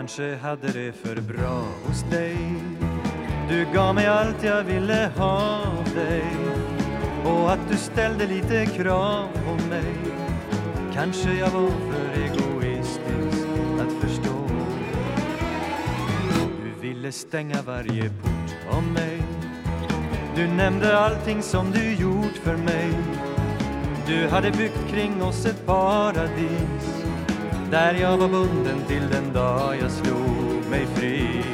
kanske hade det för bra hos dig. Du gav mig allt jag ville ha av dig. Och att du ställde lite krav på mig. Kanske jag var för egoistisk att förstå. Du ville stänga varje port om mig. Du nämnde allting som du gjort för mig. Du hade byggt kring oss ett paradis. Där jag var bunden till den dag jag slog mig fri.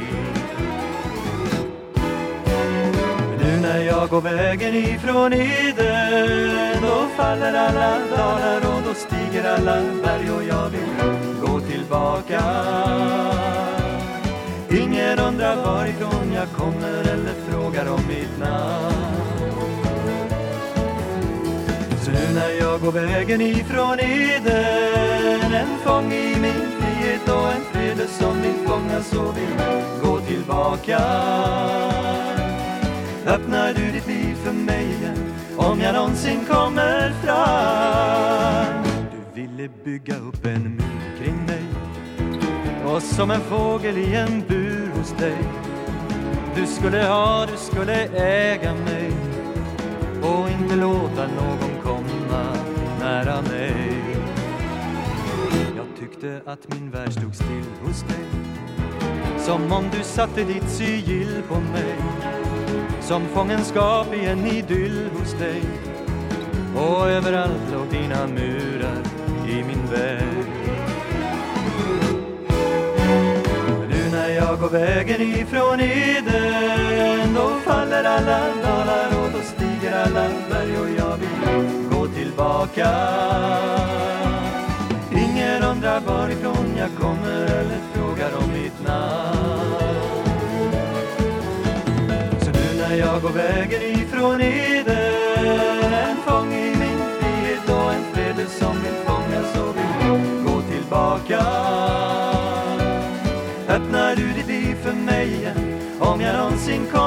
Nu när jag går vägen ifrån Eden Då faller alla dalar och då stiger alla berg och jag vill gå tillbaka. Ingen undrar varifrån jag kommer eller frågar om mitt namn. Så nu när jag går vägen ifrån Eden En fång i min frihet och en fred som vill fånga så vill gå tillbaka. Öppnar du ditt liv för mig igen om jag någonsin kommer fram? Du ville bygga upp en mur kring mig och som en fågel i en bur hos dig. Du skulle ha, du skulle äga mig och inte låta någon gjorde att min värld stod still hos dig. Som om du satte ditt sigill på mig. Som fångenskap i en idyll hos dig. Och överallt låg dina murar i min väg. Men nu när jag går vägen ifrån Eden då faller alla dalar och då stiger alla berg och jag vill gå tillbaka. Undrar varifrån jag kommer eller frågar om mitt namn. Så nu när jag går vägen ifrån Eden En fång i min frihet och en fred som vill fånga så vill gå tillbaka. Öppnar du ditt liv för mig igen om jag någonsin kommer